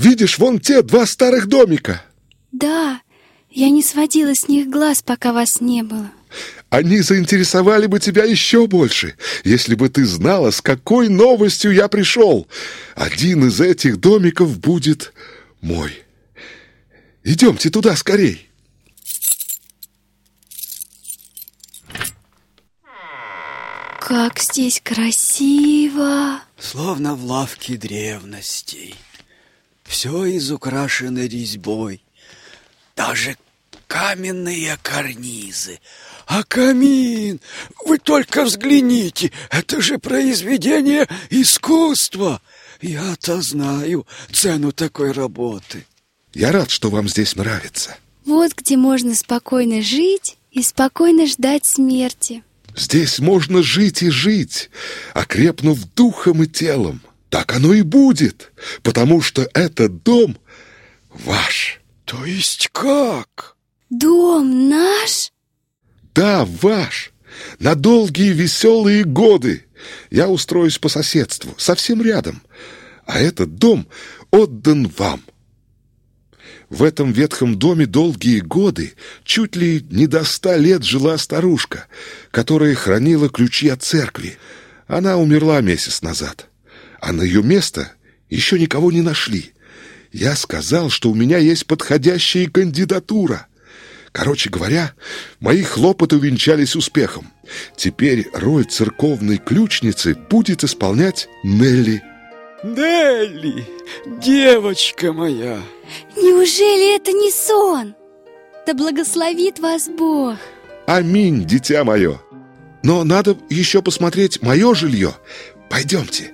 Видишь, вон те два старых домика. Да, я не сводила с них глаз, пока вас не было. Они заинтересовали бы тебя еще больше, если бы ты знала, с какой новостью я пришел. Один из этих домиков будет мой. Идемте туда скорей. Как здесь красиво! Словно в лавке древностей. Все изукрашено резьбой. Даже каменные карнизы. А камин! Вы только взгляните! Это же произведение искусства! Я-то знаю цену такой работы. Я рад, что вам здесь нравится. Вот где можно спокойно жить и спокойно ждать смерти. Здесь можно жить и жить, окрепнув духом и телом. Так оно и будет, потому что этот дом ваш. То есть как? Дом наш? Да, ваш. На долгие веселые годы. Я устроюсь по соседству, совсем рядом. А этот дом отдан вам. В этом ветхом доме долгие годы, чуть ли не до ста лет жила старушка, которая хранила ключи от церкви. Она умерла месяц назад, а на ее место еще никого не нашли. Я сказал, что у меня есть подходящая кандидатура. Короче говоря, мои хлопоты увенчались успехом. Теперь роль церковной ключницы будет исполнять Нелли. Нелли, девочка моя! Неужели это не сон? Да благословит вас Бог! Аминь, дитя мое! Но надо еще посмотреть мое жилье. Пойдемте.